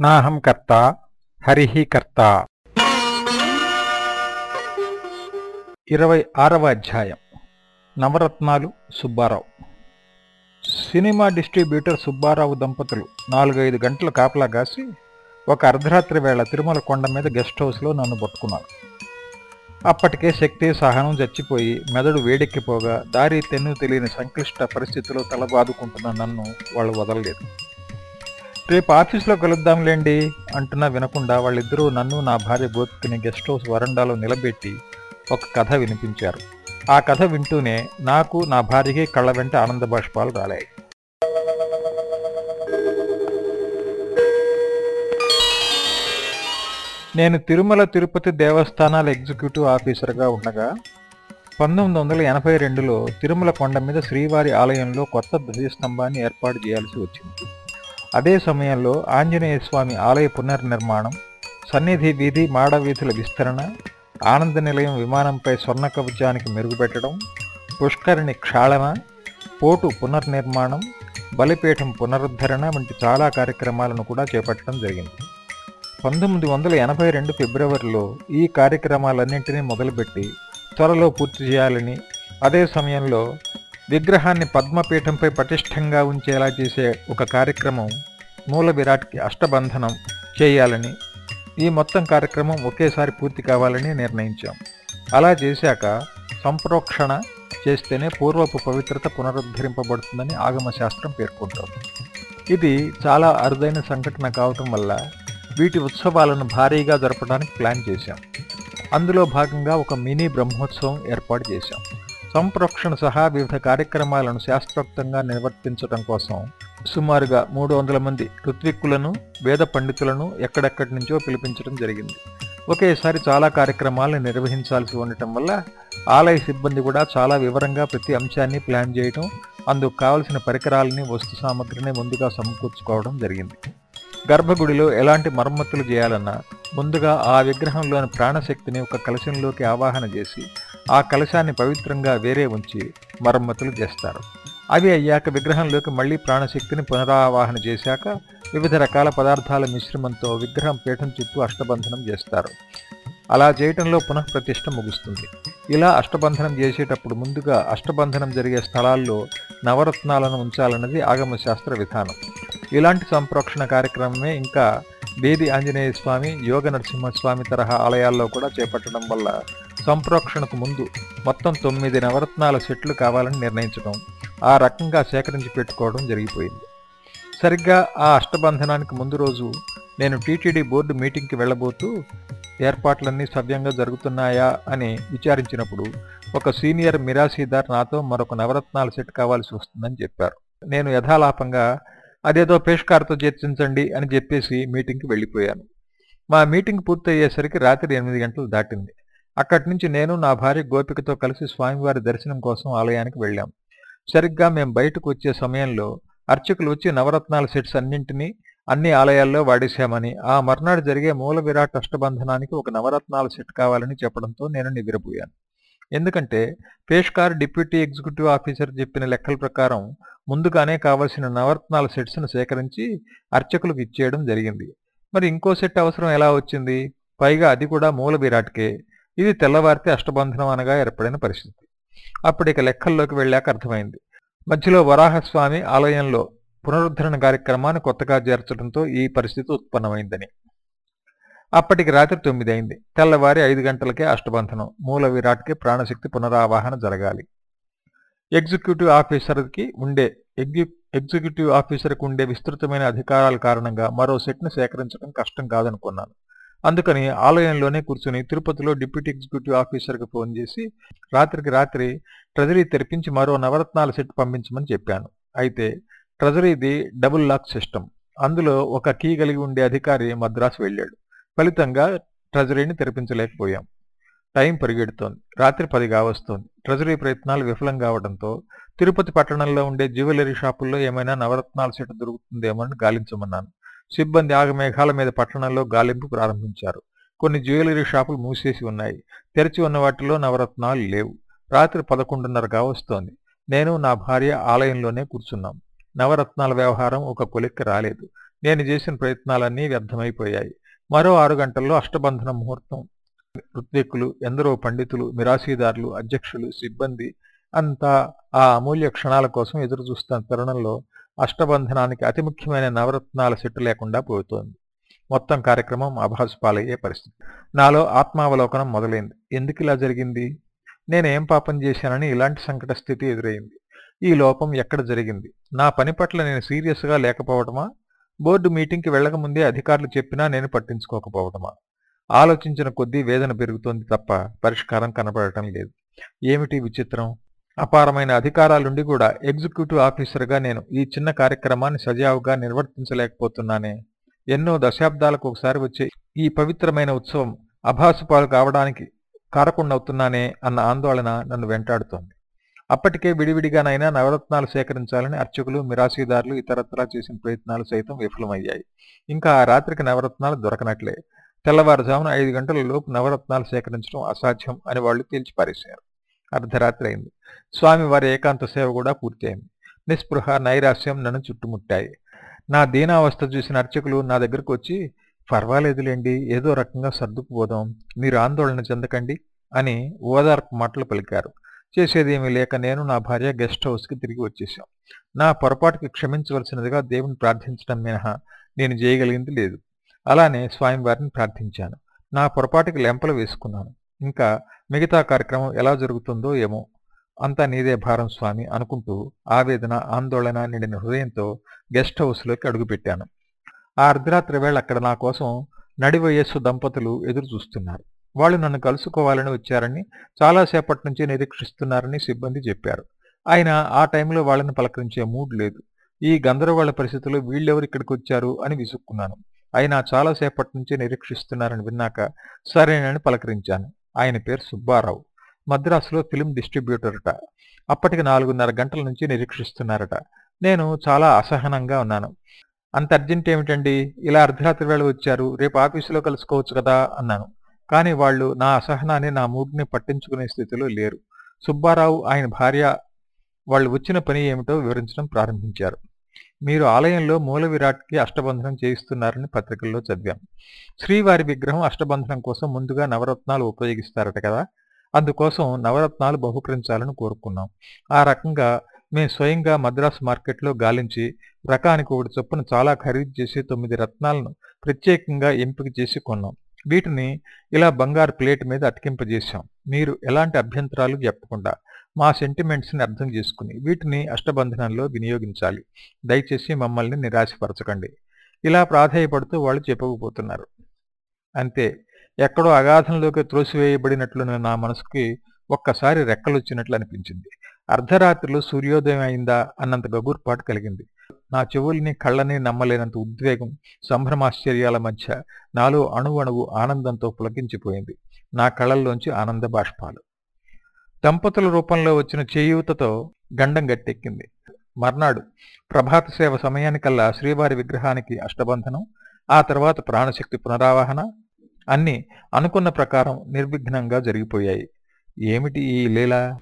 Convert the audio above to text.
నాహం కర్త హరిః కర్త. ఇరవై ఆరవ అధ్యాయం. నవరత్నాలు సుబ్బారావు. సినిమా డిస్ట్రిబ్యూటర్ సుబ్బారావు దంపతులు నాలుగైదు గంటలు కాపలా కాసి ఒక అర్ధరాత్రి వేళ తిరుమల కొండ మీద గెస్ట్ హౌస్లో నన్ను పట్టుకున్నారు. అప్పటికే శక్తి సహనం చచ్చిపోయి మెదడు వేడెక్కిపోగా దారి తెన్ను తెలియని సంక్లిష్ట పరిస్థితిలో తలబాదుకుంటున్న నన్ను వాళ్ళు వదలలేదు. రేపు ఆఫీస్లో కలుద్దాంలేండి అంటున్నా వినకుండా వాళ్ళిద్దరూ నన్ను నా భార్య గోపికని గెస్ట్ హౌస్ వరండాలో నిలబెట్టి ఒక కథ వినిపించారు. ఆ కథ వింటూనే నాకు నా భార్యకి కళ్ళ వెంట ఆనంద బాష్పాలు రాలాయి. నేను తిరుమల తిరుపతి దేవస్థానాల ఎగ్జిక్యూటివ్ ఆఫీసర్గా ఉండగా పంతొమ్మిది వందల ఎనభై రెండులో తిరుమల కొండ మీద శ్రీవారి ఆలయంలో కొత్త ధ్వజస్తంభాన్ని ఏర్పాటు చేయాల్సి వచ్చింది. అదే సమయంలో ఆంజనేయ స్వామి ఆలయ పునర్నిర్మాణం సన్నిధి వీధి మాడవీధుల విస్తరణ ఆనంద నిలయం విమానంపై స్వర్ణ కవచానికి మెరుగుపెట్టడం పుష్కరిణి క్షాళన పోటు పునర్నిర్మాణం బలిపీఠం పునరుద్ధరణ వంటి చాలా కార్యక్రమాలను కూడా చేపట్టడం జరిగింది. పంతొమ్మిది వందల ఎనభై రెండు ఫిబ్రవరిలో ఈ కార్యక్రమాలన్నింటినీ మొదలుపెట్టి త్వరలో పూర్తి చేయాలని అదే సమయంలో విగ్రహాన్ని పద్మపీఠంపై పటిష్టంగా ఉంచేలా చేసే ఒక కార్యక్రమం మూల విరాట్కి అష్టబంధనం చేయాలని ఈ మొత్తం కార్యక్రమం ఒకేసారి పూర్తి కావాలని నిర్ణయించాం. అలా చేశాక సంప్రోక్షణ చేస్తేనే పూర్వపు పవిత్రత పునరుద్ధరింపబడుతుందని ఆగమశాస్త్రం పేర్కొంటోంది. ఇది చాలా అరుదైన సంఘటన కావటం వల్ల వీటి ఉత్సవాలను భారీగా జరపడానికి ప్లాన్ చేశాం. అందులో భాగంగా ఒక మినీ బ్రహ్మోత్సవం ఏర్పాటు చేశాం. సంప్రోక్షణ సహా వివిధ కార్యక్రమాలను శాస్త్రోక్తంగా నిర్వర్తించడం కోసం సుమారుగా మూడు వందల మంది ఋత్విక్కులను వేద పండితులను ఎక్కడెక్కడి నుంచో పిలిపించడం జరిగింది. ఒకేసారి చాలా కార్యక్రమాలను నిర్వహించాల్సి ఉండటం వల్ల ఆలయ సిబ్బంది కూడా చాలా వివరంగా ప్రతి అంశాన్ని ప్లాన్ చేయటం అందుకు కావలసిన పరికరాలని వస్తు సామగ్రిని ముందుగా సమకూర్చుకోవడం జరిగింది. గర్భగుడిలో ఎలాంటి మరమ్మతులు చేయాలన్నా ముందుగా ఆ విగ్రహంలోని ప్రాణశక్తిని ఒక కలశంలోకి ఆవాహన చేసి ఆ కలశాన్ని పవిత్రంగా వేరే ఉంచి మరమ్మతులు చేస్తారు. అవి అయ్యాక విగ్రహంలోకి మళ్ళీ ప్రాణశక్తిని పునరావాహన చేశాక వివిధ రకాల పదార్థాల మిశ్రమంతో విగ్రహం పీఠం చుట్టూ అష్టబంధనం చేస్తారు. అలా చేయటంలో పునఃప్రతిష్ట ముగుస్తుంది. ఇలా అష్టబంధనం చేసేటప్పుడు ముందుగా అష్టబంధనం జరిగే స్థలాల్లో నవరత్నాలను ఉంచాలన్నది ఆగమ శాస్త్ర విధానం. ఇలాంటి సంప్రోక్షణ కార్యక్రమమే ఇంకా బేది ఆంజనేయ స్వామి యోగ నరసింహస్వామి తరహా ఆలయాల్లో కూడా చేపట్టడం వల్ల సంప్రోక్షణకు ముందు మొత్తం తొమ్మిది నవరత్నాల సెట్లు కావాలని నిర్ణయించడం ఆ రకంగా సేకరించి పెట్టుకోవడం జరిగిపోయింది. సరిగ్గా ఆ అష్టబంధనానికి ముందు రోజు నేను టీటీడీ బోర్డు మీటింగ్కి వెళ్ళబోతూ ఏర్పాట్లన్నీ సవ్యంగా జరుగుతున్నాయా అని విచారించినప్పుడు ఒక సీనియర్ మిరాసీదార్ నాతో మరొక నవరత్నాల సెట్ కావాల్సి వస్తుందని చెప్పారు. నేను యథాలాపంగా అదేదో పేష్కార్తో చర్చించండి అని చెప్పేసి మీటింగ్కి వెళ్ళిపోయాను. మా మీటింగ్ పూర్తయ్యేసరికి రాత్రి ఎనిమిది గంటలు దాటింది. అక్కడి నుంచి నేను నా భార్య గోపికతో కలిసి స్వామివారి దర్శనం కోసం ఆలయానికి వెళ్ళాం. సరిగ్గా మేం బయటకు వచ్చే సమయంలో అర్చకులు వచ్చి నవరత్నాల సెట్స్ అన్నింటినీ అన్ని ఆలయాల్లో వాడేశామని ఆ మర్నాడు జరిగే మూల విరాట్ అష్టబంధనానికి ఒక నవరత్నాల సెట్ కావాలని చెప్పడంతో నేను నిద్రపోయాను ఎందుకంటే పేష్కార్ డిప్యూటీ ఎగ్జిక్యూటివ్ ఆఫీసర్ చెప్పిన లెక్కల ప్రకారం ముందుగానే కావలసిన నవరత్నాల సెట్స్ను సేకరించి అర్చకులకు ఇచ్చేయడం జరిగింది. మరి ఇంకో సెట్ అవసరం ఎలా వచ్చింది? పైగా అది కూడా మూల విరాట్కే. ఇది తెల్లవారితే అష్టబంధనం అనగా ఏర్పడిన పరిస్థితి. అప్పుడు ఇక లెక్కల్లోకి వెళ్ళాక అర్థమైంది. మధ్యలో వరాహస్వామి ఆలయంలో పునరుద్ధరణ కార్యక్రమాన్ని కొత్తగా చేర్చడంతో ఈ పరిస్థితి ఉత్పన్నమైందని. అప్పటికి రాత్రి తొమ్మిది అయింది. తెల్లవారి ఐదు గంటలకే అష్టబంధనం. మూల విరాట్కి ప్రాణశక్తి పునరావాహన జరగాలి. ఎగ్జిక్యూటివ్ ఆఫీసర్కి ఉండే ఎగ్జిక్యూటివ్ ఆఫీసర్కి ఉండే విస్తృతమైన అధికారాల కారణంగా మరో సెట్ను సేకరించడం కష్టం కాదనుకున్నాను. అందుకని ఆలయంలోనే కూర్చుని తిరుపతిలో డిప్యూటీ ఎగ్జిక్యూటివ్ ఆఫీసర్కి ఫోన్ చేసి రాత్రికి రాత్రి ట్రెజరీ తెరిపించి మరో నవరత్నాల సెట్ పంపించమని చెప్పాను. అయితే ట్రెజరీది డబుల్ లాక్ సిస్టమ్ అందులో ఒక కీ కలిగి ఉండే అధికారి మద్రాసు వెళ్ళాడు. ఫలితంగా ట్రెజరీని తెరిపించలేకపోయాం. టైం పరిగెడుతోంది. రాత్రి పది కావస్తోంది. ట్రెజరీ ప్రయత్నాలు విఫలం కావడంతో తిరుపతి పట్టణంలో ఉండే జ్యువెలరీ షాపుల్లో ఏమైనా నవరత్నాల సెట్ దొరుకుతుందేమో అని గాలించమన్నాను. సిబ్బంది ఆగమేఘాల మీద పట్టణంలో గాలింపు ప్రారంభించారు. కొన్ని జ్యువెలరీ షాపులు మూసేసి ఉన్నాయి. తెరిచి ఉన్న వాటిలో నవరత్నాలు లేవు. రాత్రి పదకొండున్నరగా వస్తోంది. నేను నా భార్య ఆలయంలోనే కూర్చున్నాం. నవరత్నాల వ్యవహారం ఒక కొలిక్కి రాలేదు. నేను చేసిన ప్రయత్నాలన్నీ వ్యర్థమైపోయాయి. మరో ఆరు గంటల్లో అష్టబంధన ముహూర్తం. ఋత్విక్కులు ఎందరో పండితులు మిరాసీదారులు అధ్యక్షులు సిబ్బంది అంతా ఆ అమూల్య క్షణాల కోసం ఎదురు చూస్తున్న తరుణంలో అష్టబంధనానికి అతి ముఖ్యమైన నవరత్నాల సెట్టు లేకుండా పోతోంది. మొత్తం కార్యక్రమం అభాసుపాలయ్యే పరిస్థితి. నాలో ఆత్మావలోకనం మొదలైంది. ఎందుకు ఇలా జరిగింది? నేనేం పాపం చేశానని ఇలాంటి సంకట స్థితి ఎదురైంది. ఈ లోపం ఎక్కడ జరిగింది? నా పని పట్ల నేను సీరియస్గా లేకపోవటమా? బోర్డు మీటింగ్కి వెళ్ళకముందే అధికారులు చెప్పినా నేను పట్టించుకోకపోవటమా? ఆలోచించిన కొద్దీ వేదన పెరుగుతోంది తప్ప పరిష్కారం కనబడటం లేదు. ఏమిటి విచిత్రం? అపారమైన అధికారాలుండి కూడా ఎగ్జిక్యూటివ్ ఆఫీసర్గా నేను ఈ చిన్న కార్యక్రమాన్ని సజావుగా నిర్వర్తించలేకపోతున్నానే. ఎన్నో దశాబ్దాలకు ఒకసారి వచ్చే ఈ పవిత్రమైన ఉత్సవం అభాసుపాలు కావడానికి కారకుండవుతున్నానే అన్న ఆందోళన నన్ను వెంటాడుతోంది. అప్పటికే విడివిడిగానైనా నవరత్నాలు సేకరించాలని అర్చకులు మిరాసీదారులు ఇతరత్రా చేసిన ప్రయత్నాలు సైతం విఫలమయ్యాయి. ఇంకా ఆ రాత్రికి నవరత్నాలు దొరకనట్లే. తెల్లవారుజామున ఐదు గంటల లోపు నవరత్నాలు సేకరించడం అసాధ్యం అని వాళ్ళు తేల్చిపారేశారు. అర్ధరాత్రి అయింది స్వామివారి ఏకాంత సేవ కూడా పూర్తయింది. నిస్పృహ నైరాస్యం నన్ను చుట్టుముట్టాయి. నా దీనావస్థ చూసిన అర్చకులు నా దగ్గరకు వచ్చి పర్వాలేదులేండి ఏదో రకంగా సర్దుకుపోదాం మీరు ఆందోళన చెందకండి అని ఓదార్పు మాటలు పలికారు. చేసేదేమీ లేక నేను నా భార్య గెస్ట్ హౌస్కి తిరిగి వచ్చేసాం నా పొరపాటుకి క్షమించవలసినదిగా దేవుని ప్రార్థించడం మినహా నేను చేయగలిగింది లేదు. అలానే స్వామివారిని ప్రార్థించాను. నా పొరపాటుకి లెంపలు వేసుకున్నాను. ఇంకా మిగతా కార్యక్రమం ఎలా జరుగుతుందో ఏమో అంతా నీదే భారం స్వామి అనుకుంటూ ఆవేదన ఆందోళన నిండిన హృదయంతో గెస్ట్ హౌస్లోకి అడుగుపెట్టాను. ఆ అర్ధరాత్రి వేళ అక్కడ నా కోసం నడివయస్సు దంపతులు ఎదురు చూస్తున్నారు. వాళ్ళు నన్ను కలుసుకోవాలని వచ్చారని చాలాసేపటి నుంచి నిరీక్షిస్తున్నారని సిబ్బంది చెప్పారు. ఆయన ఆ టైంలో వాళ్ళని పలకరించే మూడ్ లేదు. ఈ గందరగోళ పరిస్థితుల్లో వీళ్ళెవరు ఇక్కడికి వచ్చారు అని విసుక్కున్నాను. అయినా చాలాసేపటి నుంచి నిరీక్షిస్తున్నారని విన్నాక సరేనని పలకరించాను. ఆయన పేరు సుబ్బారావు. మద్రాసులో ఫిల్మ్ డిస్ట్రిబ్యూటర్ట. అప్పటికి నాలుగున్నర గంటల నుంచి నిరీక్షిస్తున్నారట. నేను చాలా అసహనంగా ఉన్నాను. అంత అర్జెంట్ ఏమిటండి? ఇలా అర్ధరాత్రి వేళ వచ్చారు. రేపు ఆఫీసులో కలుసుకోవచ్చు కదా? అన్నాను. కానీ వాళ్ళు నా అసహనాన్ని నా మూడ్ని పట్టించుకునే స్థితిలో లేరు. సుబ్బారావు ఆయన భార్య వాళ్ళు వచ్చిన పని ఏమిటో వివరించడం ప్రారంభించారు. మీరు ఆలయంలో మూల విరాట్కి అష్టబంధనం చేయిస్తున్నారని పత్రికల్లో చదివాం. శ్రీవారి విగ్రహం అష్టబంధనం కోసం ముందుగా నవరత్నాలు ఉపయోగిస్తారట కదా? అందుకోసం నవరత్నాలు బహుకరించాలని కోరుకున్నాం. ఆ రకంగా మేము స్వయంగా మద్రాసు మార్కెట్లో గాలించి రకానికి ఒకటి చొప్పున చాలా ఖరీదు చేసి తొమ్మిది రత్నాలను ప్రత్యేకంగా ఎంపిక చేసి కొన్నాం. వీటిని ఇలా బంగారు ప్లేట్ మీద అతికింపజేశాం. మీరు ఎలాంటి అభ్యంతరాలు చెప్పకుండా మా సెంటిమెంట్స్ని అర్థం చేసుకుని వీటిని అష్టబంధనంలో వినియోగించాలి. దయచేసి మమ్మల్ని నిరాశపరచకండి. ఇలా ప్రాధేయపడుతూ వాళ్ళు చెప్పకపోతున్నారు అంతే. ఎక్కడో అగాధంలోకి త్రోసివేయబడినట్లున్న నా మనసుకి ఒక్కసారి రెక్కలొచ్చినట్లు అనిపించింది. అర్ధరాత్రిలో సూర్యోదయం అయిందా అన్నంత గగుర్పాటు కలిగింది. నా చెవుల్ని కళ్ళని నమ్మలేనంత ఉద్వేగం సంభ్రమాశ్చర్యాల మధ్య నాలో అణువణువు ఆనందంతో పులకించిపోయింది. నా కళ్ళల్లోంచి ఆనంద బాష్పాలు. దంపతుల రూపంలో వచ్చిన చేయూతతో గండం గట్టెక్కింది. మర్నాడు ప్రభాత సేవ సమయానికల్లా శ్రీవారి విగ్రహానికి అష్టబంధనం ఆ తర్వాత ప్రాణశక్తి పునరావాహన అన్నీ అనుకున్న ప్రకారం నిర్విఘ్నంగా జరిగిపోయాయి. ఏమిటి ఈ లీలా?